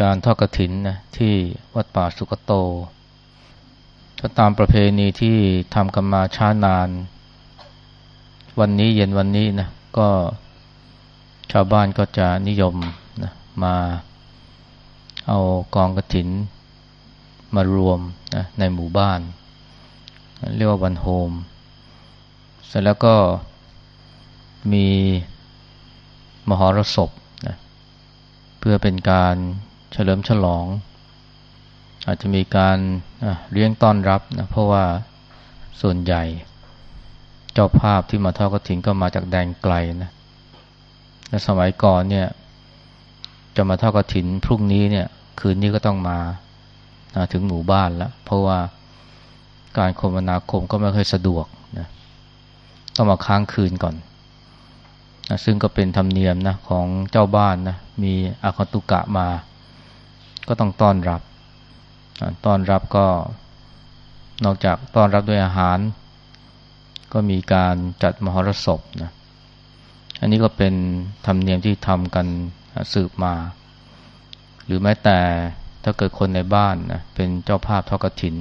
การทอดกระถินนะที่วัดป่าสุกโตก็ตามประเพณีที่ทำกันมาช้านาน วันนี้เย็นวันนี้นะก็ชาวบ้านก็จะนิยมนะมาเอากองกระถินมารวมนะในหมู่บ้าน เรียกว่าวันโฮม เสร็จแล้วก็มีมหรสพนะเพื่อเป็นการ เฉลิมฉลอง อาจจะมีการเลี้ยงต้อนรับนะเพราะว่าส่วนใหญ่ เจ้าภาพที่มาทอดกระถิ่นก็มาจากแดนไกลนะในสมัยก่อนเนี่ย จะมาทอดกระถิ่นพรุ่งนี้เนี่ย คืนนี้ก็ต้องมาถึงหมู่บ้านแล้วเพราะว่าการคมนาคมก็ไม่ค่อยสะดวกนะต้องมาค้างคืนก่อนนะซึ่งก็เป็นธรรมเนียมนะของเจ้าบ้านนะมีอาคตุกะมา ก็ต้องต้อนรับต้อนรับก็นอกจากต้อนรับด้วยอาหาร ก็มีการจัดมหรสพนะอันนี้ก็เป็นธรรมเนียมที่ทำกันสืบมา หรือแม้แต่ถ้าเกิดคนในบ้านนะเป็นเจ้าภาพทอกถิน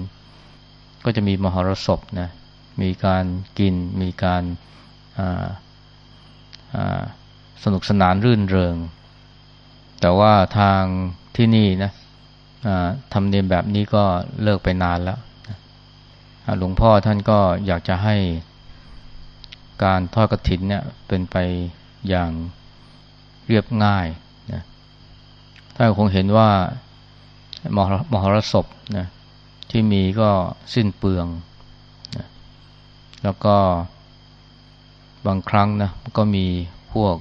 ก็จะมีมหรสพนะมีการกินมีการสนุกสนานรื่นเริง แต่ว่าทางที่นี่นะทำเนียมแบบนี้ก็เลิกไปนานแล้วหลวงพ่อท่านก็อยากจะให้การทอดกระถินเนี่ยเป็นไปอย่างเรียบง่ายนะท่านคงเห็นว่ามหรสพนะที่มีก็สิ้นเปลืองนะแล้วก็บางครั้งนะก็มีพวก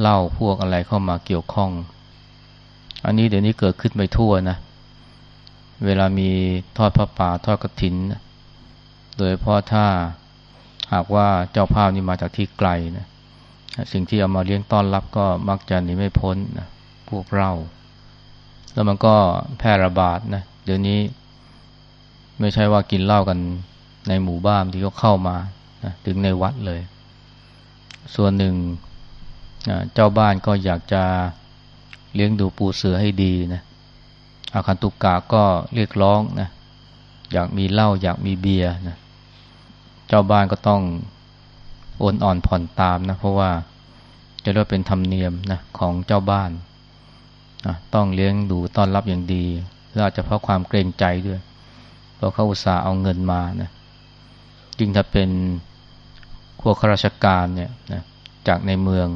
เหล้าพวกอะไรเข้ามาเกี่ยวข้อง อันนี้เดี๋ยวนี้เกิดขึ้นไปทั่วนะ เวลามีทอดพระป่าทอดกระถิน โดยเพราะถ้าหากว่าเจ้าภาพนี่มาจากที่ไกลนะสิ่งที่เอามาเลี้ยงต้อนรับก็มักจะหนีไม่พ้นนะพวกเราแล้วมันก็แพร่ระบาดนะเดี๋ยวนี้ ไม่ใช่ว่ากินเหล้ากันในหมู่บ้านที่เขาเข้ามานะถึงในวัดเลย ส่วนหนึ่ง เจ้าบ้านก็อยากจะเลี้ยงดูปูเสือให้ดีนะอาคันตุกกาก็เรียกร้องนะอยากมีเหล้าอยากมีเบียร์นะเจ้าบ้านก็ต้องโอนอ่อนผ่อนตามนะเพราะว่าจะเรียกเป็นธรรมเนียมนะของเจ้าบ้านนะต้องเลี้ยงดูต้อนรับอย่างดีและอาจจะเพราะความเกรงใจด้วย เพราะเขาอุตส่าห์เอาเงินมานะยิ่งถ้าเป็นพวกข้าราชการเนี่ยนะจากในเมือง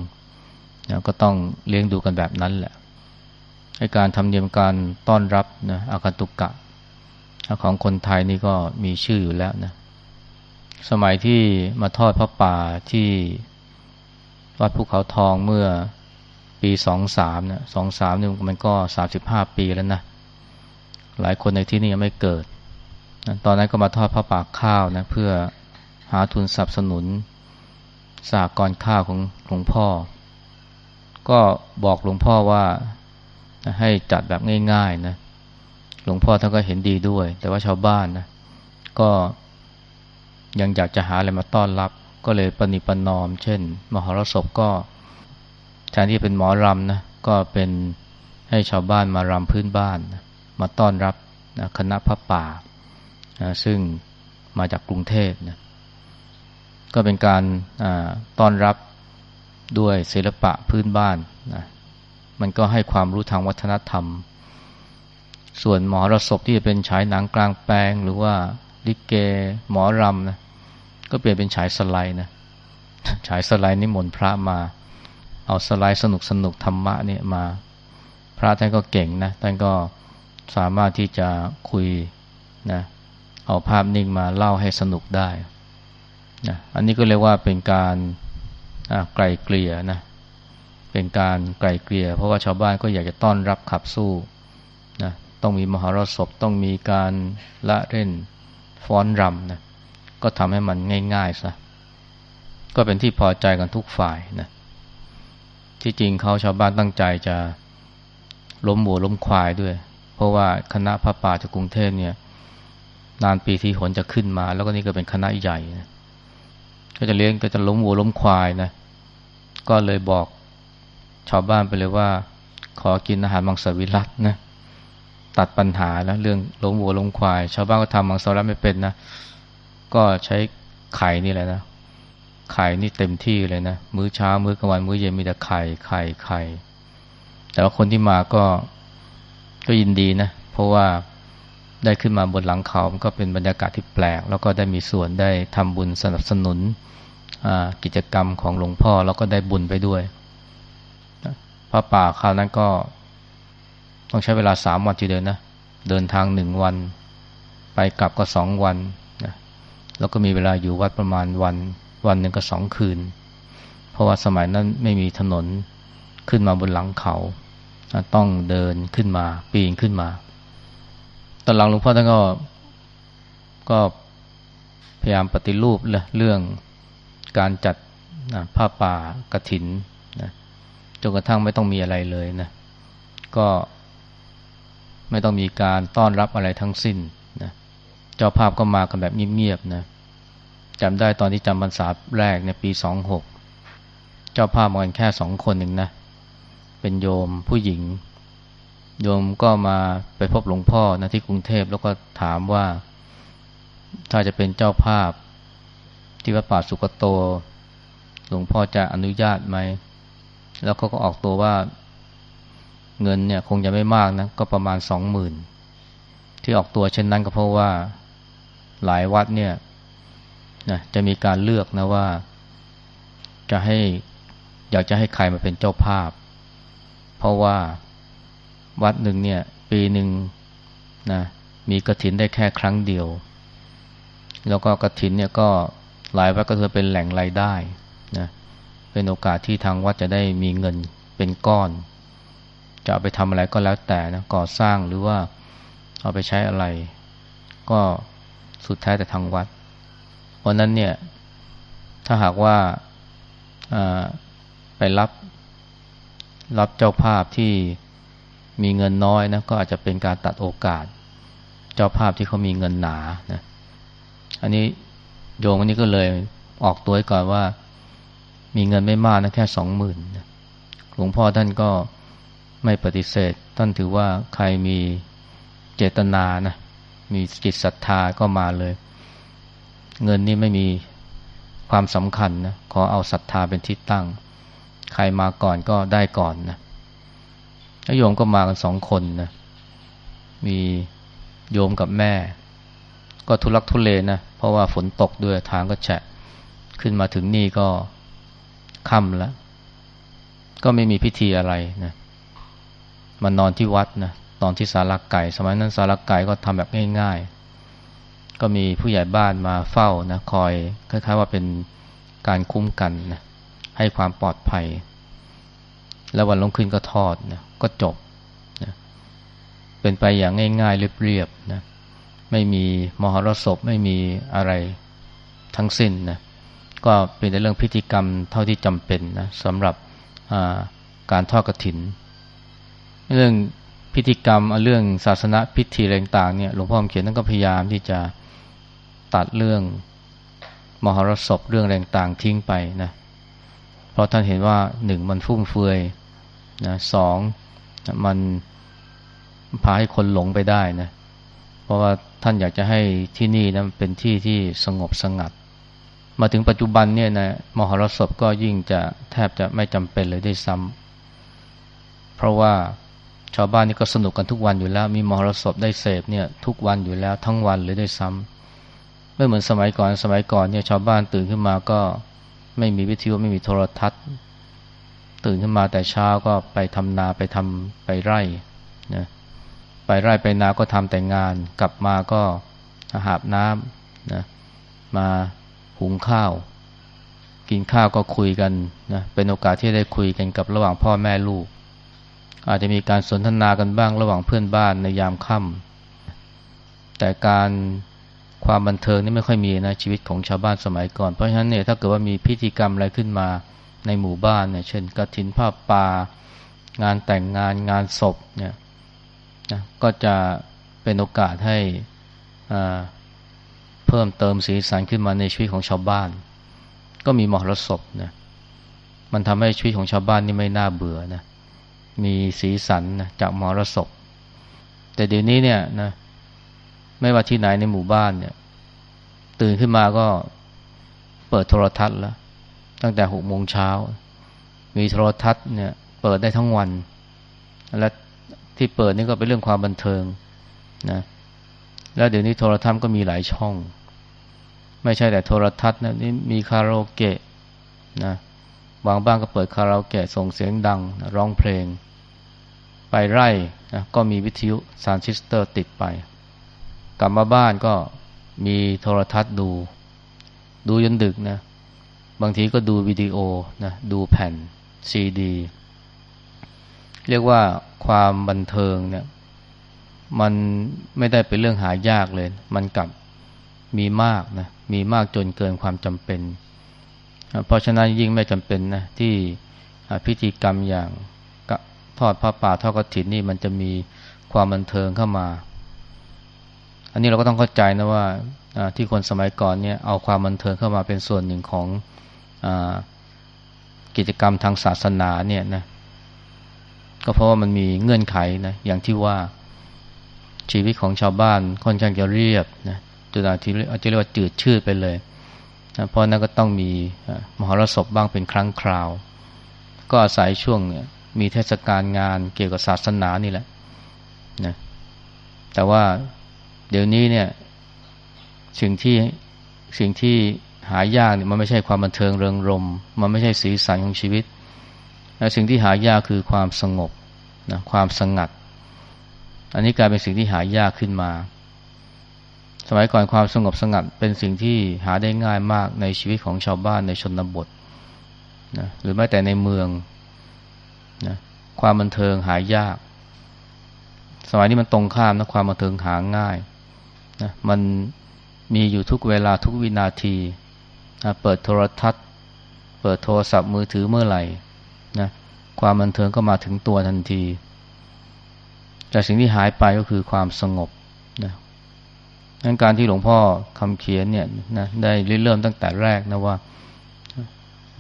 นะก็ต้องเลี้ยงดูกันแบบนั้นแหละให้การทำเนียมการต้อนรับนะอาคันตุกกะ ของคนไทยนี่ก็มีชื่ออยู่แล้วนะสมัยที่มาทอดพระป่าที่วัดภูเขาทองเมื่อปีสองสามนี่ยสองสามนี่มันก็สามสิบห้าปีแล้วนะ หลายคนในที่นี่ยังไม่เกิด ตอนนั้นก็มาทอดพระป่าข้าวนะเพื่อหาทุนสนับสนุนสากรข้าวของหลวงพ่อ ก็บอกหลวงพ่อว่าให้จัดแบบง่ายๆนะ หลวงพ่อท่านก็เห็นดีด้วย แต่ว่าชาวบ้านนะก็ยังอยากจะหาอะไรมาต้อนรับ ก็เลยปณิปนอม เช่น มหรสพก็แทนที่เป็นหมอรำนะก็เป็นให้ชาวบ้านมารำพื้นบ้านนะมาต้อนรับนะคณะพระป่านะซึ่งมาจากกรุงเทพนะก็เป็นการต้อนรับ ด้วยศิลปะพื้นบ้านนะมันก็ให้ความรู้ทางวัฒนธรรม ส่วนหมอรสพที่จะเป็นฉายหนังกลางแปลง หรือว่าลิเกหมอรำนะก็เปลี่ยนเป็นฉายสไลด์นะฉายสไลด์นิมนต์พระมา เอาสไลด์สนุกสนุกธรรมะเนี่ยมา พระท่านก็เก่งนะท่านก็สามารถที่จะคุยนะเอาภาพนิ่งมาเล่าให้สนุกได้นะอันนี้ก็เรียกว่าเป็นการ ไกลเกลี่ยนะเป็นการไกลเกลี่ย เพราะว่าชาวบ้านก็อยากจะต้อนรับขับสู้นะต้องมีมหรสพต้องมีการละเล่นฟ้อนรำนะก็ทำให้มันง่ายๆซะก็เป็นที่พอใจกันทุกฝ่ายนะที่จริงเขาชาวบ้านตั้งใจจะล้มหมูล้มควายด้วย เพราะว่าคณะพระป่าจากกรุงเทพเนี่ยนานปีที่หนจะขึ้นมา แล้วก็นี่ก็เป็นคณะใหญ่นะ ก็จะเลี้ยงก็จะล้มวัวล้มควายนะ ก็เลยบอกชาวบ้านไปเลยว่า ขอกินอาหารมังสวิรัตนะ ตัดปัญหาแล้วเรื่องล้มวัวล้มควาย ชาวบ้านก็ทำมังสวิรัตไม่เป็นนะ ก็ใช้ไข่นี่แหละนะ ไข่นี่เต็มที่เลยนะ มื้อเช้า มื้อกลางวัน มื้อเย็นมีแต่ไข่ ไข่ ไข่ แต่ว่าคนที่มาก็ ก็ยินดีนะ เพราะว่า ได้ขึ้นมาบนหลังเขามันก็เป็นบรรยากาศที่แปลก แล้วก็ได้มีส่วนได้ทำบุญสนับสนุนกิจกรรมของหลวงพ่อแล้วก็ได้บุญไปด้วยพระป่าคราวนั้นก็ต้องใช้เวลาสามวันทีเดียวนะ เดินทางหนึ่งวัน ไปกลับก็สองวันนะแล้วก็มีเวลาอยู่วัดประมาณวัน วันหนึ่งก็สองคืน เพราะว่าสมัยนั้นไม่มีถนนขึ้นมาบนหลังเขา ต้องเดินขึ้นมาปีนขึ้นมา ตอนหลังหลวงพ่อท่านก็ก็พยายามปฏิรูปเรื่องการจัดผ้าป่ากระถินนะจนกระทั่งไม่ต้องมีอะไรเลยนะก็ไม่ต้องมีการต้อนรับอะไรทั้งสิ้นนะเจ้าภาพก็มากันแบบเงียบๆนะจำได้ตอนที่จำพรรษาแรกในปีสองหกเจ้าภาพมากันแค่สองคนหนึ่งนะ เป็นโยมผู้หญิง โยมก็มาไปพบหลวงพ่อนะที่กรุงเทพแล้วก็ถามว่า ถ้าจะเป็นเจ้าภาพที่วัดป่าสุกโต หลวงพ่อจะอนุญาตไหม แล้วเขาก็ออกตัวว่าเงินเนี่ยคงจะไม่มากนะ ก็ประมาณสองหมื่นที่ออกตัวเช่นนั้นก็เพราะว่าหลายวัดเนี่ยนะจะมีการเลือกนะว่า จะให้อยากจะให้ใครมาเป็นเจ้าภาพ เพราะว่า วัดหนึ่งเนี่ย ปีหนึ่งนะมีกระถินได้แค่ครั้งเดียว แล้วก็กระถินเนี่ยก็หลายวัดก็จะเป็นแหล่งรายได้นะเป็นโอกาสที่ทางวัดจะได้มีเงินเป็นก้อน จะเอาไปทำอะไรก็แล้วแต่นะก่อสร้างหรือว่าเอาไปใช้อะไร ก็สุดแท้แต่ทางวัด เพราะนั้นเนี่ยถ้าหากว่าไปรับรับเจ้าภาพที่ มีเงินน้อยนะก็อาจจะเป็นการตัดโอกาส เจ้าภาพที่เขามีเงินหนานะอันนี้โยมคนนี้ก็เลยออกตัวก่อนว่า มีเงินไม่มากนะแค่สองหมื่นหลวงพ่อท่านก็ไม่ปฏิเสธ ท่านถือว่าใครมีเจตนานะมีจิตศรัทธาก็มาเลย เงินนี่ไม่มีความสำคัญนะขอเอาศรัทธาเป็นที่ตั้ง ใครมาก่อนก็ได้ก่อนนะ โยมก็มากันสองคนนะมีโยมกับแม่ ก็ทุลักทุเลนะเพราะว่าฝนตกด้วยทางก็แฉะขึ้นมาถึงนี่ก็ค่ำแล้ว ก็ไม่มีพิธีอะไรนะมานอนที่วัดนะตอนที่สารักไก่ สมัยนั้นสารักไก่ก็ทำแบบง่ายๆ ก็มีผู้ใหญ่บ้านมาเฝ้านะคอยคล้ายๆว่าเป็นการคุ้มกันนะให้ความปลอดภัย แล้ววันลงขึ้นก็ทอดนะก็จบนะเป็นไปอย่างง่ายๆเรียบๆนะไม่มีมหรสพไม่มีอะไรทั้งสิ้นนะก็เป็นแต่เรื่องพิธีกรรมเท่าที่จำเป็นนะสำหรับการทอดกระถิน เรื่องพิธีกรรมเรื่องศาสนาพิธีต่างเนี่ยหลวงพ่อเขียนนั่นก็พยายามที่จะตัดเรื่องมหรสพเรื่องแรงต่างทิ้งไปนะ เพราะท่านเห็นว่าหนึ่งมันฟุ่มเฟือยนะสองมันพาให้คนหลงไปได้นะเพราะว่าท่านอยากจะให้ที่นี่นะเป็นที่ที่สงบสงัด มาถึงปัจจุบันเนี่ยนะมหรสพก็ยิ่งจะแทบจะไม่จำเป็นเลยด้วยซ้ำเพราะว่าชาวบ้านนี่ก็สนุกกันทุกวันอยู่แล้ว มีมหรสพได้เสพเนี่ยทุกวันอยู่แล้วทั้งวันเลยด้วยซ้ำไม่เหมือนสมัยก่อนสมัยก่อนเนี่ยชาวบ้านตื่นขึ้นมาก็ ไม่มีวิทยุไม่มีโทรทัศน์ ตื่นขึ้นมาแต่เช้าก็ไปทำนาไปทำไปไร่นะไปไร่ไปนาก็ทำแต่งาน กลับมาก็หาบน้ำนะมาหุงข้าว กินข้าวก็คุยกันนะเป็นโอกาสที่ได้คุยกันกับระหว่างพ่อแม่ลูก อาจจะมีการสนทนากันบ้างระหว่างเพื่อนบ้านในยามค่ำแต่การ ความบันเทิงนี่ไม่ค่อยมีนะชีวิตของชาวบ้านสมัยก่อน เพราะฉะนั้นเนี่ยถ้าเกิดว่ามีพิธีกรรมอะไรขึ้นมาในหมู่บ้านเนี่ยเช่นกระถินผ้าป่างานแต่งงานงานศพเนี่ยนะก็จะเป็นโอกาสให้เพิ่มเติมสีสันขึ้นมาในชีวิตของชาวบ้าน ก็มีมหรสพนะมันทำให้ชีวิตของชาวบ้านนี่ไม่น่าเบื่อนะมีสีสันนะจากมรสพแต่เดี๋ยวนี้เนี่ยนะ ไม่ว่าที่ไหนในหมู่บ้านเนี่ย ตื่นขึ้นมาก็เปิดโทรทัศน์แล้ว ตั้งแต่หกโมงเช้า มีโทรทัศน์เนี่ย เปิดได้ทั้งวัน และที่เปิดนี่ก็เป็นเรื่องความบันเทิงนะแล้วเดี๋ยวนี้โทรทัศน์ก็มีหลายช่อง ไม่ใช่แต่โทรทัศน์นะนี่มีคาราโอเกะนะบางบ้านก็เปิดคาราโอเกะส่งเสียงดังนะร้องเพลง ไปไร่นะก็มีวิทยุทรานซิสเตอร์ติดไป กลับมาบ้านก็มีโทรทัศน์ดู ดูยันดึกนะ บางทีก็ดูวิดีโอนะดูแผ่นซีดี เรียกว่าความบันเทิงเนี่ยมันไม่ได้เป็นเรื่องหายากเลย มันกลับมีมากนะมีมากจนเกินความจำเป็น เพราะฉะนั้นยิ่งไม่จำเป็นนะที่พิธีกรรมอย่างทอดผ้าป่าทอดกระถินนี่มันจะมีความบันเทิงเข้ามา อันนี้เราก็ต้องเข้าใจนะว่าที่คนสมัยก่อนเนี่ยเอาความบันเทิงเข้ามาเป็นส่วนหนึ่งของอกิจกรรมทางศาสนาเนี่ยนะก็เพราะว่ามันมีเงื่อนไขนะอย่างที่ว่าชีวิตของชาวบ้านค่อนข้างจะเรียบนะจนอาจจะเรียกว่าจืดชืดไปเลยนะเพราะนั้นก็ต้องมีมหรสพบ้างเป็นครั้งคราว ก็อาศัยช่วงเนี่ยมีเทศกาลงานเกี่ยวกับศาสนานี่แหละนะแต่ว่า เดี๋ยวนี้เนี่ย สิ่งที่สิ่งที่หายากเนี่ยมันไม่ใช่ความบันเทิงเริงรม มันไม่ใช่สีสันของชีวิตแต่สิ่งที่หายากคือความสงบนะความสงัด อันนี้กลายเป็นสิ่งที่หายากขึ้นมา สมัยก่อนความสงบสงัดเป็นสิ่งที่หาได้ง่ายมากในชีวิตของชาวบ้านในชนบทนะหรือแม้แต่ในเมืองนะความบันเทิงหายาก สมัยนี้มันตรงข้ามนะความบันเทิงหาง่าย นะมันมีอยู่ทุกเวลาทุกวินาทีนะเปิดโทรทัศน์ เปิดโทรศัพท์มือถือเมื่อไหร่นะความบันเทิงก็มาถึงตัวทันที แต่สิ่งที่หายไปก็คือความสงบนะงั้นการที่หลวงพ่อคำเขียนเนี่ยนะได้เริ่มตั้งแต่แรกนะว่า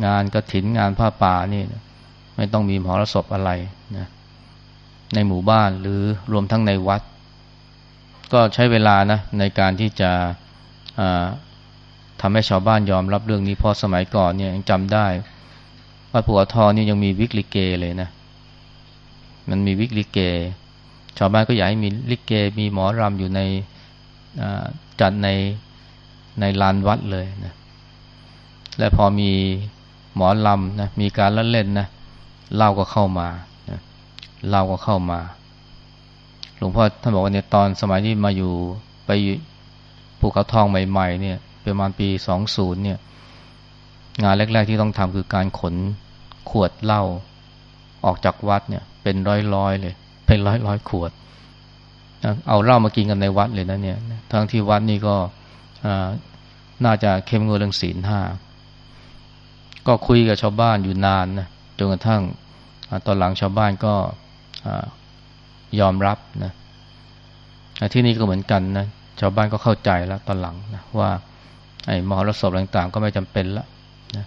งานกระถินงานผ้าป่านี่ไม่ต้องมีมหรสพอะไรนะในหมู่บ้านหรือรวมทั้งในวัด ก็ใช้เวลานะในการที่จะทำให้ชาวบ้านยอมรับเรื่องนี้เพราะสมัยก่อนเนี่ยยังจำได้วัดผัวทอนี่ยังมีวิกลิเกเลยนะ มันมีวิกลิเก ชาวบ้านก็อยากให้มีลิเก มีหมอรำอยู่ในจัดในในลานวัดเลยนะ และพอมีหมอลำนะมีการเล่นเล่นนะเล่าก็เข้ามานะเล่าก็เข้ามา หลวงพ่อท่านบอกว่าเนี่ยตอนสมัยที่มาอยู่ไปภูเขาทองใหม่ ๆ เนี่ยประมาณปีสองศูนย์เนี่ย งานแรก ๆ ที่ต้องทำคือการขนขวดเหล้าออกจากวัดเนี่ย เป็นร้อยๆเลย เป็นร้อยร้อยขวด เอาเหล้ามากินกันในวัดเลยนะเนี่ย ทั้งที่วัดนี่ก็น่าจะเข้มงวดเรื่องศีลห้าก็คุยกับชาวบ้านอยู่นานนะจนกระทั่งตอนหลังชาวบ้านก็ ยอมรับนะที่นี่ก็เหมือนกันนะชาวบ้านก็เข้าใจแล้วตอนหลังนะว่าไอ้มหรสพต่างๆ ก็ไม่จำเป็นละนะ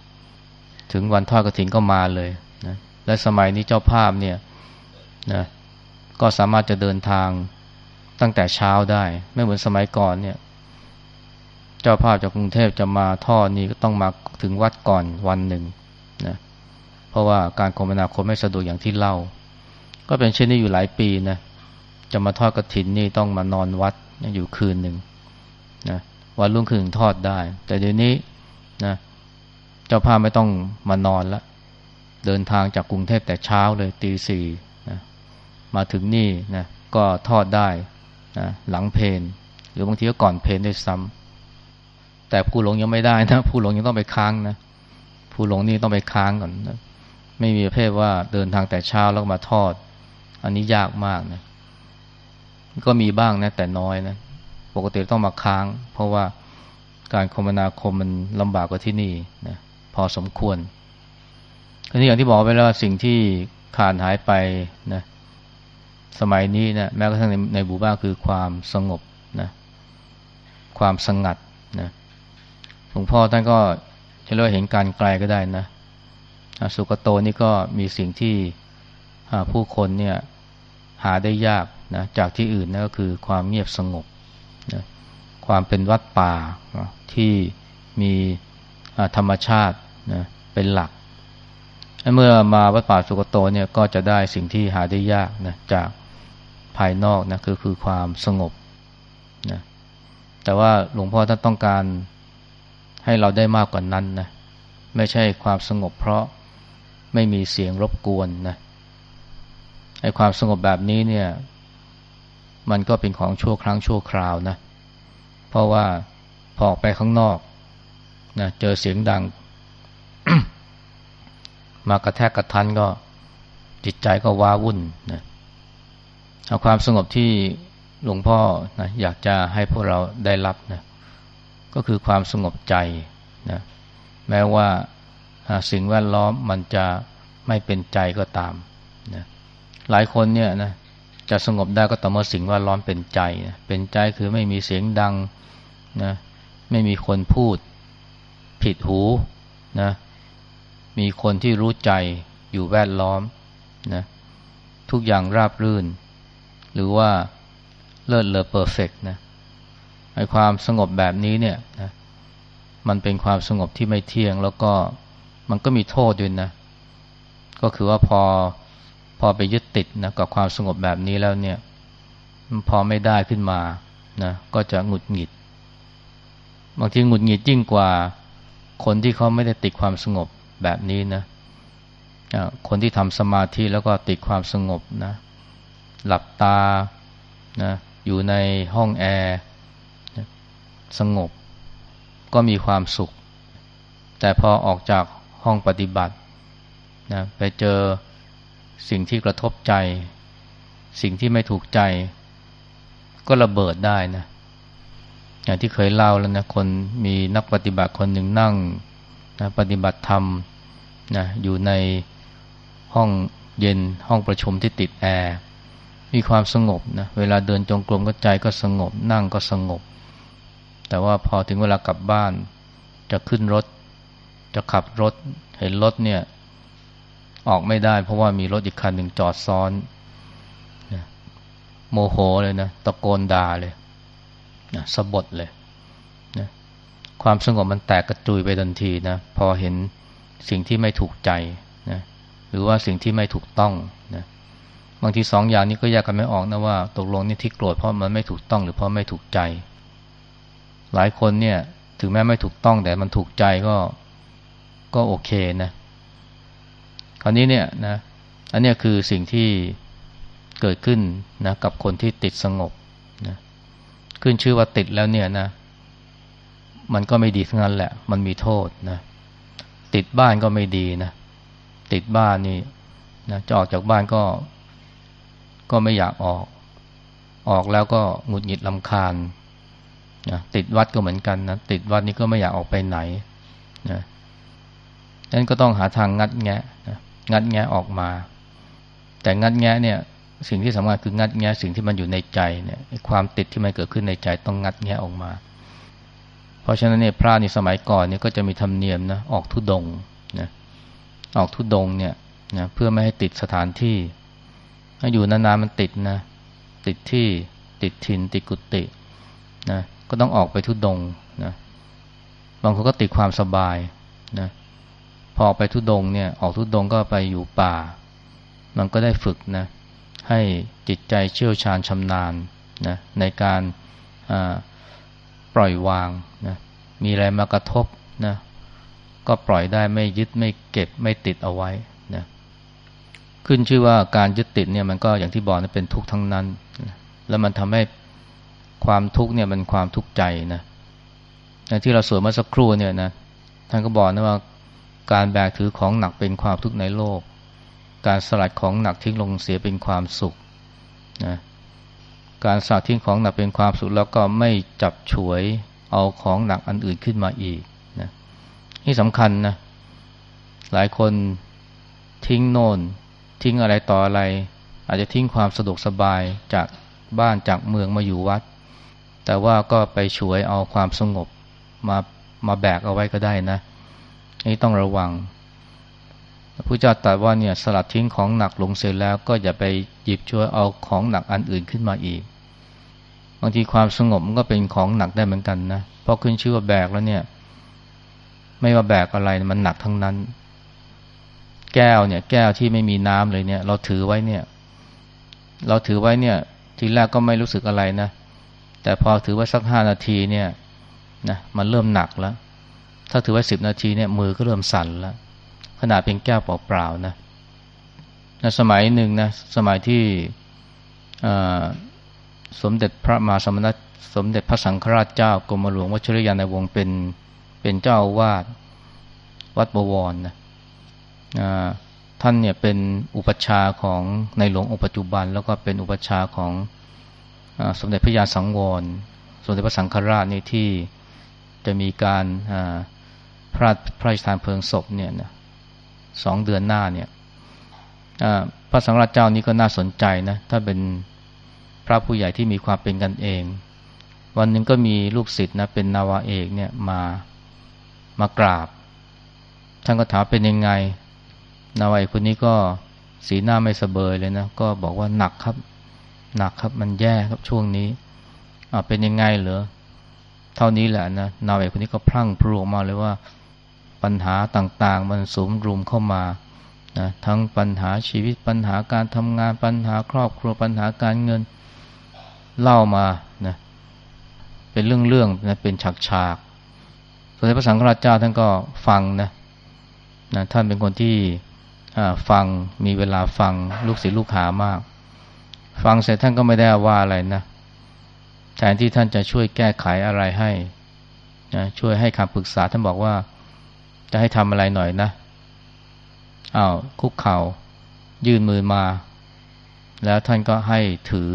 ถึงวันทอดกระถิ่นก็มาเลยนะและสมัยนี้เจ้าภาพเนี่ยนะก็สามารถจะเดินทางตั้งแต่เช้าได้ ไม่เหมือนสมัยก่อนเนี่ย เจ้าภาพจากกรุงเทพจะมาท่อนี้ก็ต้องมาถึงวัดก่อนวันหนึ่งนะเพราะว่าการคมนาคมไม่สะดวกอย่างที่เล่า ก็เป็นเช่นนี้อยู่หลายปีนะจะมาทอดกระถินนี่ต้องมานอนวัดอยู่คืนหนึ่งนะวันรุ่งขึ้นทอดได้ แต่เดี๋ยวนี้นะเจ้าภาพไม่ต้องมานอนละเดินทางจากกรุงเทพแต่เช้าเลยตีสี่มาถึงนี่นะก็ทอดได้นะหลังเพนหรือบางทีก็ก่อนเพนด้วยซ้ำแต่ผู้หลงยังไม่ได้นะผู้หลงยังต้องไปค้างนะผู้หลงนี่ต้องไปค้างก่อนนะไม่มีประเภทว่าเดินทางแต่เช้าแล้วมาทอด อันนี้ยากมากนะก็มีบ้างนะ แต่น้อยนะ ปกติต้องมาค้าง เพราะว่าการคมนาคมมันลำบากกว่าที่นี่นะพอสมควรทีนี้อย่างที่บอกไปแล้วสิ่งที่ขาดหายไปนะสมัยนี้นะแม้กระทั่งในในบูบ้าคือความสงบนะความสงัดนะหลวงพ่อท่านก็จะเรียกเห็นการไกลก็ได้นะสุกโตนี่ก็มีสิ่งที่ผู้คนเนี่ย หาได้ยากนะจากที่อื่นนั่นก็คือความเงียบสงบนะความเป็นวัดป่านะที่มีธรรมชาตินะเป็นหลัก เมื่อมาวัดป่าสุกโตเนี่ยก็จะได้สิ่งที่หาได้ยากนะจากภายนอกนะคือคือความสงบนะแต่ว่าหลวงพ่อท่านต้องการให้เราได้มากกว่านั้นนะไม่ใช่ความสงบเพราะไม่มีเสียงรบกวนนะ ไอ้ความสงบแบบนี้เนี่ย มันก็เป็นของชั่วครั้งชั่วคราวนะ เพราะว่าพอออกไปข้างนอกนะเจอเสียงดัง มากระแทกกระทันก็จิตใจก็ว้าวุ่นนะเอาความสงบที่หลวงพ่อนะอยากจะให้พวกเราได้รับนะก็คือความสงบใจนะแม้ว่าสิ่งแวดล้อมมันจะไม่เป็นใจก็ตามนะ หลายคนเนี่ยนะจะสงบได้ก็ต่อเมื่อสิ่งแวดล้อมเป็นใจนะเป็นใจคือไม่มีเสียงดังนะไม่มีคนพูดผิดหูนะมีคนที่รู้ใจอยู่แวดล้อมนะทุกอย่างราบรื่น หรือว่าเลิศเลอเพอร์เฟกนะไอความสงบแบบนี้เนี่ยนะมันเป็นความสงบที่ไม่เที่ยง แล้วก็มันก็มีโทษด้วยนะ ก็คือว่าพอ พอไปยึดติดนะกับความสงบแบบนี้แล้วเนี่ยพอไม่ได้ขึ้นมานะก็จะหงุดหงิด บางทีหงุดหงิดยิ่งกว่า คนที่เขาไม่ได้ติดความสงบแบบนี้นะคนที่ทำสมาธิแล้วก็ติดความสงบนะหลับตานะอยู่ในห้องแอร์สงบ ก็มีความสุข แต่พอออกจากห้องปฏิบัตินะไปเจอ สิ่งที่กระทบใจ สิ่งที่ไม่ถูกใจ ก็ระเบิดได้นะอย่างที่เคยเล่าแล้วนะคนมีนักปฏิบัติคนหนึ่งนั่งนะปฏิบัติธรรมนะอยู่ในห้องเย็นห้องประชุมที่ติดแอร์มีความสงบนะเวลาเดินจงกรมก็ใจก็สงบ นั่งก็สงบ แต่ว่าพอถึงเวลากลับบ้าน จะขึ้นรถ จะขับรถ เห็นรถเนี่ย ออกไม่ได้ เพราะว่ามีรถอีกคันหนึ่งจอดซ้อนนะโมโหเลยนะตะโกนด่าเลยนะสะบดเลยนะความสงบมันแตกกระจุยไปทันทีนะพอเห็นสิ่งที่ไม่ถูกใจนะหรือว่าสิ่งที่ไม่ถูกต้องนะบางทีสองอย่างนี้ก็แยกกันไม่ออกนะว่า ตกลงนี่ที่โกรธเพราะมันไม่ถูกต้องหรือเพราะไม่ถูกใจ หลายคนเนี่ยถึงแม้ไม่ถูกต้องแต่มันถูกใจก็ก็โอเคนะ คราวนี้เนี่ยนะอันนี้คือสิ่งที่เกิดขึ้นนะกับคนที่ติดสงบนะขึ้นชื่อว่าติดแล้วเนี่ยนะ มันก็ไม่ดีทั้งนั้นแหละ มันมีโทษนะ ติดบ้านก็ไม่ดีนะ ติดบ้านนี่นะจะออกจากบ้านก็ ก็ไม่อยากออก ออกแล้วก็หงุดหงิดลำคาญนะติดวัดก็เหมือนกันนะ ติดวัดนี่ก็ไม่อยากออกไปไหนนะนั้นก็ต้องหาทางงัดแงะนะ งัดแงะออกมา แต่งัดแงะเนี่ย สิ่งที่สำคัญคืองัดแงะสิ่งที่มันอยู่ในใจเนี่ยความติดที่มันเกิดขึ้นในใจต้องงัดแงะออกมา เพราะฉะนั้นเนี่ยพระในสมัยก่อนเนี่ยก็จะมีธรรมเนียมนะออกทุดงนะออกทุดงเนี่ยนะเพื่อไม่ให้ติดสถานที่ถ้าอยู่นานๆมันติดนะติดที่ติดถิ่นติดกุฏินะก็ต้องออกไปทุดงนะบางคนก็ติดความสบายนะ ออกไปทุดงเนี่ยออกทุดงก็ไปอยู่ป่า มันก็ได้ฝึกนะให้จิตใจเชี่ยวชาญชำนาญนะในการปล่อยวางนะมีอะไรมากระทบนะก็ปล่อยได้ไม่ยึดไม่เก็บไม่ติดเอาไว้นะขึ้นชื่อว่าการยึดติดเนี่ยมันก็อย่างที่บอกนะเป็นทุกข์ทั้งนั้นแล้วมันทำให้ความทุกข์เนี่ยมันความทุกข์ใจนะที่เราสวดเมื่อสักครู่เนี่ยนะท่านก็บอกนะว่า การแบกถือของหนักเป็นความทุกข์ในโลก การสลัดของหนักทิ้งลงเสียเป็นความสุขนะการสลัดทิ้งของหนักเป็นความสุขแล้วก็ไม่จับฉวยเอาของหนักอันอื่นขึ้นมาอีกนะนี่สำคัญนะหลายคนทิ้งโน่น ทิ้งอะไรต่ออะไร อาจจะทิ้งความสะดวกสบายจากบ้านจากเมืองมาอยู่วัด แต่ว่าก็ไปช่วยเอาความสงบมามาแบกเอาไว้ก็ได้นะ นี่ต้องระวังพระเจ้าตรัสว่าเนี่ยสลัดทิ้งของหนักลงเสร็จแล้วก็อย่าไปหยิบช่วยเอาของหนักอันอื่นขึ้นมาอีก บางทีความสงบมันก็เป็นของหนักได้เหมือนกันนะเพราะขึ้นชื่อว่าแบกแล้วเนี่ย ไม่ว่าแบกอะไรมันหนักทั้งนั้น แก้วเนี่ย แก้วที่ไม่มีน้ำเลยเนี่ย เราถือไว้เนี่ย เราถือไว้เนี่ย ทีแรกก็ไม่รู้สึกอะไรนะ แต่พอถือไว้สักห้านาทีเนี่ยนะมันเริ่มหนักแล้ว ถ้าถือไว้สิบนาทีเนี่ยมือก็เริ่มสั่นแล้ว ขนาดเป็นแก้วเปล่าๆนะในสมัยหนึ่งนะสมัยที่สมเด็จพระมหาสมณะสมเด็จพระสังฆราชเจ้ากรมหลวงวชิรยานในวงเป็นเป็นเจ้าวาสวัดบวรนะท่านเนี่ยเป็นอุปชาของในหลวงองค์ปัจจุบัน แล้วก็เป็นอุปชาของอสมเด็จพระยาสังวร สมเด็จพระสังฆราชนี่ที่จะมีการ พระพระราชทานเพลิงศพเนี่ยนะสองเดือนหน้าเนี่ยพระสังฆราชเจ้านี้ก็น่าสนใจนะถ้าเป็นพระผู้ใหญ่ที่มีความเป็นกันเอง วันหนึ่งก็มีลูกศิษย์นะเป็นนาวาเอกเนี่ยมามากราบ ท่านก็ถามเป็นยังไง นาวาเอกคนนี้ก็สีหน้าไม่สเบยเลยนะก็บอกว่าหนักครับ หนักครับมันแย่ครับช่วงนี้อ่าเป็นยังไงเหรอเท่านี้แหละนะนาวาเอกคนนี้ก็พลั่งพลูออกมาเลยว่า ปัญหาต่างๆ มันสุมรุมเข้ามานะทั้งปัญหาชีวิตปัญหาการทำงานปัญหาครอบครัวปัญหาการเงินเล่ามานะเป็นเรื่องๆนะเป็นฉากๆสมเด็จพระสังฆราชเจ้าท่านก็ฟังนะนะท่านเป็นคนที่ฟังมีเวลาฟังลูกศิษย์ลูกหามาก ฟังเสร็จท่านก็ไม่ได้ว่าอะไรนะแทนที่ท่านจะช่วยแก้ไขอะไรให้นะช่วยให้คำปรึกษาท่านบอกว่า จะให้ทำอะไรหน่อยนะอา้าวคุกเขา่า ยื่นมือมา แล้วท่านก็ให้ถือ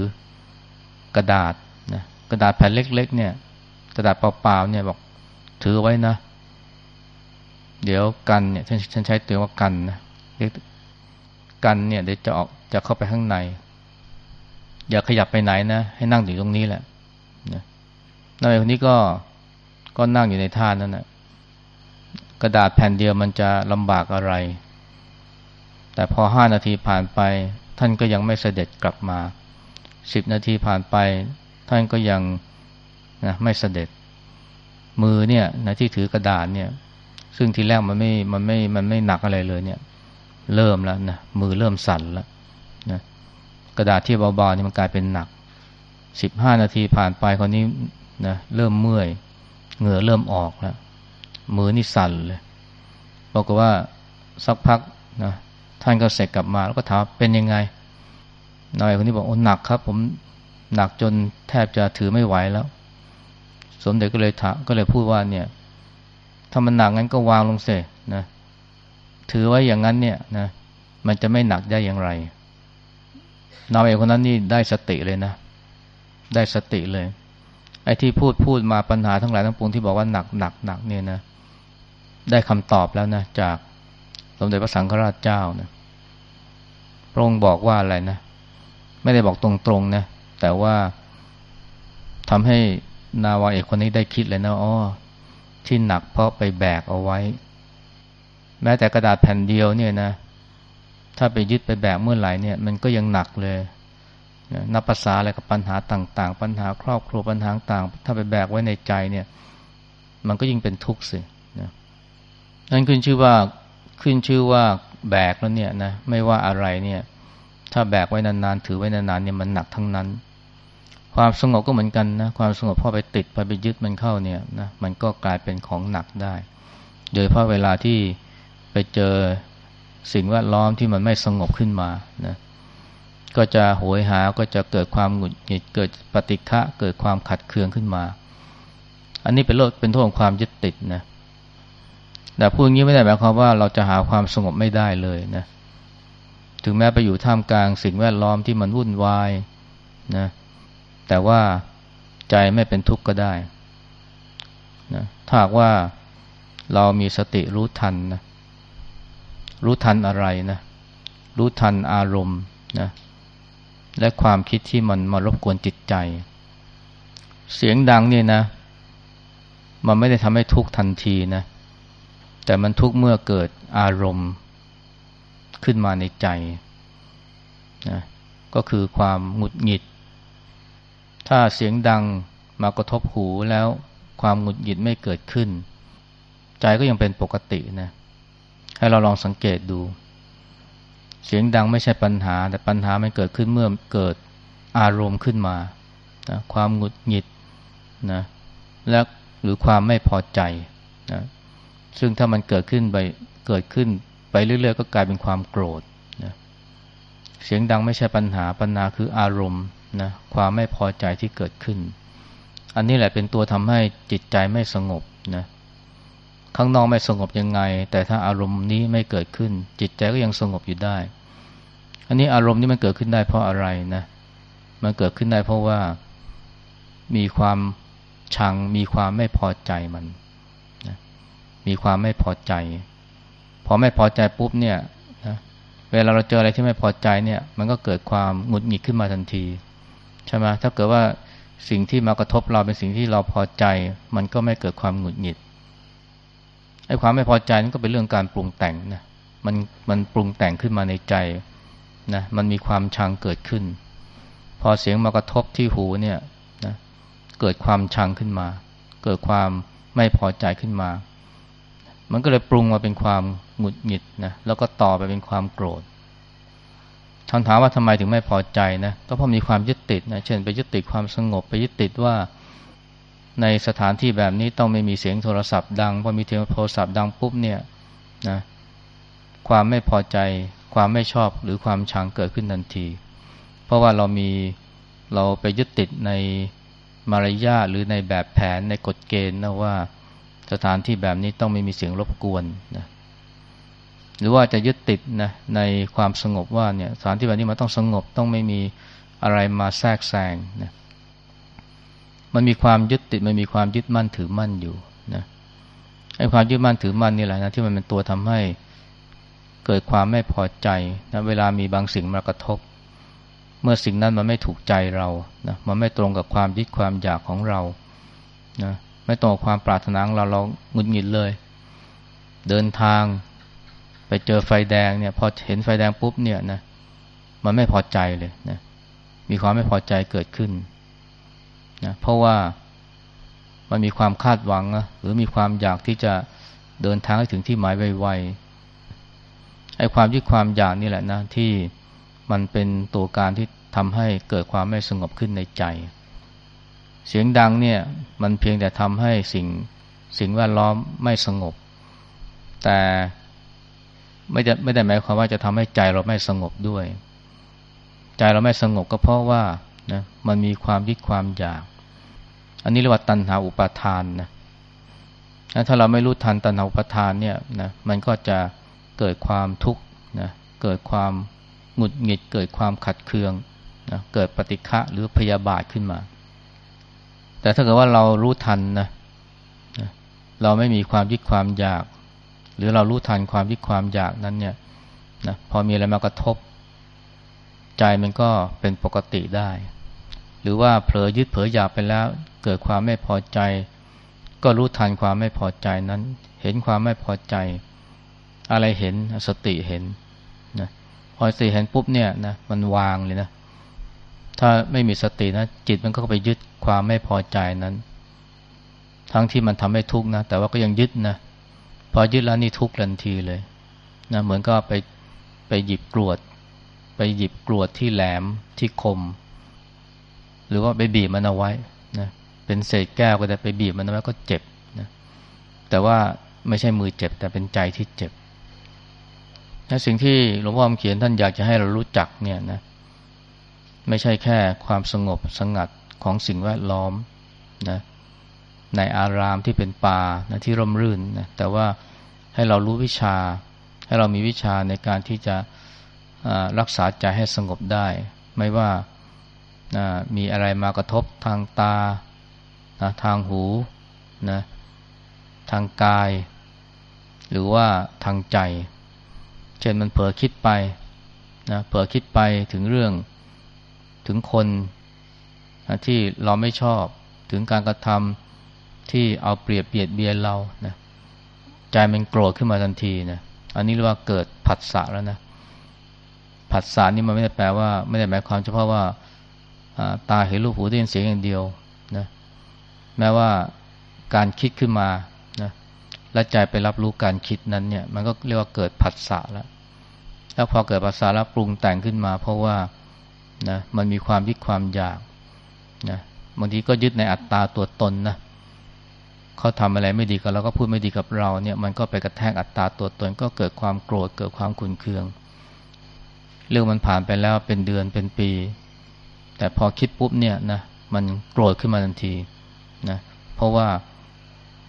กระดาษนะกระดาษแผ่นเล็ก ๆ เนี่ย กระดาษเปล่าๆเนี่ยบอกถือไว้นะ เดี๋ยวกันเนี่ยฉันฉันใช้ตัวว่ากันนะเรียกกันเนี่ยเดี๋ยวจะออกจะเข้าไปข้างใน อย่าขยับไปไหนนะ ให้นั่งอยู่ตรงนี้แหละนะนายคนนี้ก็ก็นั่งอยู่ในท่านั้นนะ กระดาษแผ่นเดียวมันจะลำบากอะไร แต่พอห้านาทีผ่านไป ท่านก็ยังไม่เสด็จกลับมาสิบนาทีผ่านไป ท่านก็ยังนะไม่เสด็จ มือเนี่ยนะที่ถือกระดาษเนี่ย ซึ่งทีแรกมันไม่มันไม่มันไม่หนักอะไรเลยเนี่ย เริ่มแล้วนะมือเริ่มสั่นแล้วนะกระดาษที่เบาๆนี่มันกลายเป็นหนักสิบห้านาทีผ่านไปคนนี้นะเริ่มเมื่อย เหงื่อเริ่มออกแล้ว มือนี่สั่นเลยบอกว่าสักพักนะท่านก็เสร็จกลับมา แล้วก็ถามเป็นยังไงนายคนนี้บอกโอ้หนักครับ ผมหนักจนแทบจะถือไม่ไหวแล้ว สมเด็จก็เลยถามก็เลยพูดว่าเนี่ย ถ้ามันหนักงั้นก็วางลงเสนะ ถือไว้อย่างนั้นเนี่ยนะมันจะไม่หนักได้อย่างไรนายคนนั้นนี่ได้สติเลยนะ ได้สติเลย ไอ้ที่พูดพูดมาปัญหาทั้งหลายทั้งปวงที่บอกว่าหนักหนักหนักเนี่ยนะ ได้คำตอบแล้วนะ จากสมเด็จพระสังฆราชเจ้านะพระองค์บอกว่าอะไรนะ ไม่ได้บอกตรงๆนะ แต่ว่าทำให้นาวาเอกคนนี้ได้คิดเลยนะอ๋อที่หนักเพราะไปแบกเอาไว้ แม้แต่กระดาษแผ่นเดียวเนี่ยนะ ถ้าไปยึดไปแบกเมื่อไหร่เนี่ย มันก็ยังหนักเลยนับภาษาอะไรกับปัญหาต่าง ๆ ปัญหาครอบครัวปัญหาต่าง ถ้าไปแบกไว้ในใจเนี่ย มันก็ยิ่งเป็นทุกข์สิ นั่นขึ้นชื่อว่าขึ้นชื่อว่าแบกแล้วเนี่ยนะไม่ว่าอะไรเนี่ย ถ้าแบกไว้นานๆถือไว้นานๆเนี่ยมันหนักทั้งนั้น ความสงบก็เหมือนกันนะความสงบพอไปติดไปไปยึดมันเข้าเนี่ยนะมันก็กลายเป็นของหนักได้ โดยเพราะเวลาที่ไปเจอสิ่งแวดล้อมที่มันไม่สงบขึ้นมานะก็จะโหยหาก็จะเกิดความหงุดหงิดเกิดปฏิฆะเกิดความขัดเคืองขึ้นมา อันนี้เป็นโรคเป็นโทษของความยึดติดนะ แต่พูดงี้ไม่ได้หมายความว่าเราจะหาความสงบไม่ได้เลยนะ ถึงแม้ไปอยู่ท่ามกลางสิ่งแวดล้อมที่มันวุ่นวายนะ แต่ว่าใจไม่เป็นทุกข์ก็ได้นะถ้าว่าเรามีสติรู้ทันนะ รู้ทันอะไรนะ รู้ทันอารมณ์นะ และความคิดที่มันมารบกวนจิตใจ เสียงดังเนี่ยนะ มันไม่ได้ทำให้ทุกข์ทันทีนะ แต่มันทุกข์เมื่อเกิดอารมณ์ขึ้นมาในใจนะก็คือความหงุดหงิด ถ้าเสียงดังมากระทบหูแล้วความหงุดหงิดไม่เกิดขึ้น ใจก็ยังเป็นปกตินะให้เราลองสังเกตดู เสียงดังไม่ใช่ปัญหา แต่ปัญหามันเกิดขึ้นเมื่อเกิดอารมณ์ขึ้นมานะความหงุดหงิดนะและหรือความไม่พอใจนะ ซึ่งถ้ามันเกิดขึ้นไปเกิดขึ้นไปเรื่อยๆ ก็กลายเป็นความโกรธนะเสียงดังไม่ใช่ปัญหาปัญหาคืออารมณ์นะความไม่พอใจที่เกิดขึ้น อันนี้แหละเป็นตัวทำให้จิตใจไม่สงบนะข้างนอกไม่สงบยังไง แต่ถ้าอารมณ์นี้ไม่เกิดขึ้น จิตใจก็ยังสงบอยู่ได้ อันนี้อารมณ์นี้มันเกิดขึ้นได้เพราะอะไรนะมันเกิดขึ้นได้เพราะว่ามีความชังมีความไม่พอใจมัน มีความไม่พอใจ พอไม่พอใจปุ๊บเนี่ยนะเวลาเราเจออะไรที่ไม่พอใจเนี่ย มันก็เกิดความหงุดหงิดขึ้นมาทันทีใช่ไหมถ้าเกิดว่าสิ่งที่มากระทบเราเป็นสิ่งที่เราพอใจ มันก็ไม่เกิดความหงุดหงิดไอ้ความไม่พอใจนั่นก็เป็นเรื่องการปรุงแต่งนะมันมันปรุงแต่งขึ้นมาในใจนะมันมีความชังเกิดขึ้น พอเสียงมากระทบที่หูเนี่ยนะเกิดความชังขึ้นมา เกิดความไม่พอใจขึ้นมา มันก็เลยปรุงมาเป็นความหงุดหงิดนะแล้วก็ต่อไปเป็นความโกรธคำถามว่าทำไมถึงไม่พอใจนะก็เพราะมีความยึดติดนะเช่นไปยึดติดความสงบไปยึดติดว่าในสถานที่แบบนี้ต้องไม่มีเสียงโทรศัพท์ดังพอมีเสียงโทรศัพท์ดังปุ๊บเนี่ยนะความไม่พอใจ ความไม่ชอบหรือความชังเกิดขึ้นทันที เพราะว่าเรามีเราไปยึดติดในมารยาหรือในแบบแผนในกฎเกณฑ์นะว่า สถานที่แบบนี้ต้องไม่มีเสียงรบกวนนะหรือว่าจะยึดติดนะในความสงบว่าเนี่ยสถานที่แบบนี้มันต้องสงบต้องไม่มีอะไรมาแทรกแซงนะมันมีความยึดติดมันมีความยึดมั่นถือมั่นอยู่นะไอ้ความยึดมั่นถือมั่นนี่แหละนะที่มันเป็นตัวทำให้เกิดความไม่พอใจนะเวลามีบางสิ่งมากระทบ เมื่อสิ่งนั้นมันไม่ถูกใจเรานะมันไม่ตรงกับความยึดความอยากของเรานะ ไม่ตรงความปรารถนาของเราเราหงุดหงิดเลย เดินทางไปเจอไฟแดงเนี่ย พอเห็นไฟแดงปุ๊บเนี่ยนะมันไม่พอใจเลยนะมีความไม่พอใจเกิดขึ้นนะเพราะว่ามันมีความคาดหวังนะหรือมีความอยากที่จะเดินทางให้ถึงที่หมายไวๆไอ้ความยึดความอยากนี่แหละนะที่มันเป็นตัวการที่ทำให้เกิดความไม่สงบขึ้นในใจ เสียงดังเนี่ยมันเพียงแต่ทำให้สิ่งสิ่งแวดล้อมไม่สงบ แต่ไม่ได้ไม่ได้หมายความว่าจะทำให้ใจเราไม่สงบด้วย ใจเราไม่สงบก็เพราะว่านะมันมีความยึดความอยาก อันนี้เรียกว่าตัณหาอุปาทานนะถ้าเราไม่รู้ทันตัณหาอุปาทานเนี่ยนะมันก็จะเกิดความทุกข์นะเกิดความหงุดหงิด เกิดความขัดเคืองนะเกิดปฏิฆะหรือพยาบาทขึ้นมา แต่ถ้าเกิดว่าเรารู้ทันนะเราไม่มีความยึดความอยาก หรือเรารู้ทันความยึดความอยากนั้นเนี่ยนะพอมีอะไรมากระทบ ใจมันก็เป็นปกติได้ หรือว่าเผลอยึดเผลออยากไปแล้ว เกิดความไม่พอใจ ก็รู้ทันความไม่พอใจนั้น เห็นความไม่พอใจ อะไรเห็นสติเห็นนะพอสติเห็นปุ๊บเนี่ยนะมันวางเลยนะ ถ้าไม่มีสตินะจิตมันก็ไปยึดความไม่พอใจนั้น ทั้งที่มันทำให้ทุกข์นะแต่ว่าก็ยังยึดนะพอยึดแล้วนี่ทุกข์ทันทีเลยนะเหมือนก็ไปไปหยิบกรวด ไปหยิบกรวดที่แหลมที่คม หรือว่าไปบีบมันเอาไว้นะเป็นเศษแก้วก็ได้ไปบีบมันเอาไว้ก็เจ็บนะแต่ว่าไม่ใช่มือเจ็บ แต่เป็นใจที่เจ็บนะสิ่งที่หลวงพ่อเขียนท่านอยากจะให้เรารู้จักเนี่ยนะ ไม่ใช่แค่ความสงบสงัดของสิ่งแวดล้อมนะในอารามที่เป็นป่านะที่ร่มรื่นนะแต่ว่าให้เรารู้วิชา ให้เรามีวิชาในการที่จะรักษาใจให้สงบได้ ไม่ว่ามีอะไรมากระทบทางตานะทางหูนะทางกาย หรือว่าทางใจ เช่นมันเผลอคิดไปนะเผลอคิดไปถึงเรื่อง ถึงคนนะที่เราไม่ชอบถึงการกระทำที่เอาเปรียบเบียดเบียนเรานะใจมันโกรธขึ้นมาทันทีนะอันนี้เรียกว่าเกิดผัสสะแล้วนะผัสสะนี่มันไม่ได้แปลว่า ไม่ได้หมายความเฉพาะว่าตาเห็นรูปหูได้ยินเสียงอย่างเดียวนะแม้ว่าการคิดขึ้นมานะและใจไปรับรู้การคิดนั้นเนี่ย มันก็เรียกว่าเกิดผัสสะแล้วแล้วพอเกิดผัสสะแล้วปรุงแต่งขึ้นมา เพราะว่า นะมันมีความยึดความอยากนะบางทีก็ยึดในอัตตาตัวตนนะเขาทำอะไรไม่ดีกับเราก็พูดไม่ดีกับเราเนี่ยมันก็ไปกระแทกอัตตาตัวตน ก็เกิดความโกรธเกิดความขุนเคือง เรื่องมันผ่านไปแล้วเป็นเดือนเป็นปี แต่พอคิดปุ๊บเนี่ยนะมันโกรธขึ้นมาทันทีนะเพราะว่า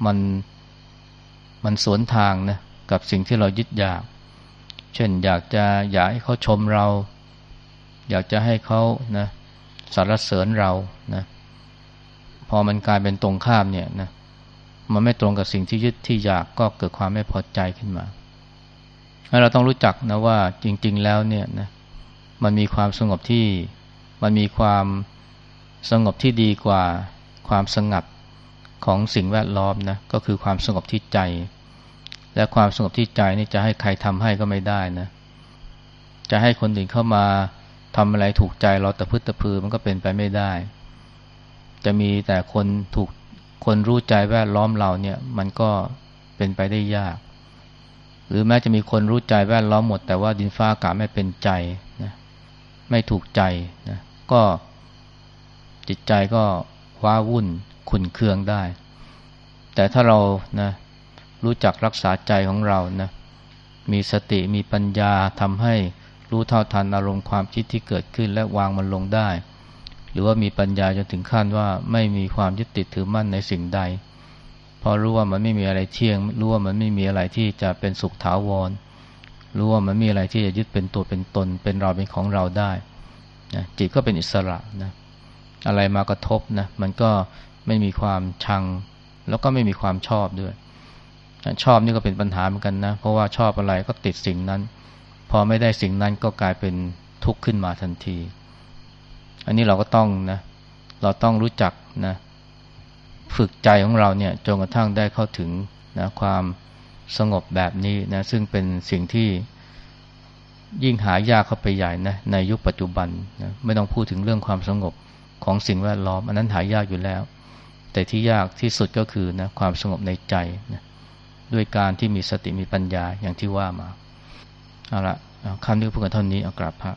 มันมันสวนทางนะกับสิ่งที่เรายึดอยาก เช่นอยากจะอยากให้เขาชมเรา อยากจะให้เขานะสรรเสริญเรานะพอมันกลายเป็นตรงข้ามเนี่ยนะมันไม่ตรงกับสิ่งที่ยึดที่อยากก็เกิดความไม่พอใจขึ้นมา เราต้องรู้จักนะว่าจริง ๆ แล้วเนี่ยนะมันมีความสงบที่มันมีความสงบที่ดีกว่าความสงัดของสิ่งแวดล้อมนะก็คือความสงบที่ใจ และความสงบที่ใจนี่จะให้ใครทำให้ก็ไม่ได้นะจะให้คนอื่นเข้ามา ทำอะไรถูกใจเราแต่พึ่ตะพือมันก็เป็นไปไม่ได้ จะมีแต่คนถูกคนรู้ใจแวดล้อมเราเนี่ย มันก็เป็นไปได้ยาก หรือแม้จะมีคนรู้ใจแวดล้อมหมด แต่ว่าดินฟ้าอากาศไม่เป็นใจนะไม่ถูกใจนะก็จิตใจก็ว้าวุ่นขุนเคืองได้ แต่ถ้าเรานะรู้จักรักษาใจของเรานะมีสติมีปัญญาทำให้ รู้เท่าทันอารมณ์ความคิดที่เกิดขึ้นและวางมันลงได้ หรือว่ามีปัญญาจนถึงขั้นว่าไม่มีความยึดติดถือมั่นในสิ่งใดพอรู้ว่ามันไม่มีอะไรเที่ยง รู้ว่ามันไม่มีอะไรที่จะเป็นสุขถาวร รู้ว่ามันมีอะไรที่จะยึดเป็นตัวเป็นตน เป็นเราเป็นของเราได้นะจิตก็เป็นอิสระนะอะไรมากระทบนะมันก็ไม่มีความชัง แล้วก็ไม่มีความชอบด้วย ชอบนี่ก็เป็นปัญหาเหมือนกันนะ เพราะว่าชอบอะไรก็ติดสิ่งนั้น พอไม่ได้สิ่งนั้นก็กลายเป็นทุกข์ขึ้นมาทันที อันนี้เราก็ต้องนะ เราต้องรู้จักนะ ฝึกใจของเราเนี่ยจนกระทั่งได้เข้าถึงนะความสงบแบบนี้นะ ซึ่งเป็นสิ่งที่ยิ่งหายากเข้าไปใหญ่นะในยุคปัจจุบันนะไม่ต้องพูดถึงเรื่องความสงบของสิ่งแวดล้อม อันนั้นหายากอยู่แล้ว แต่ที่ยากที่สุดก็คือนะความสงบในใจนะด้วยการที่มีสติมีปัญญาอย่างที่ว่ามา เอาละคำนี้พูดกันเท่านี้เอากลับพระ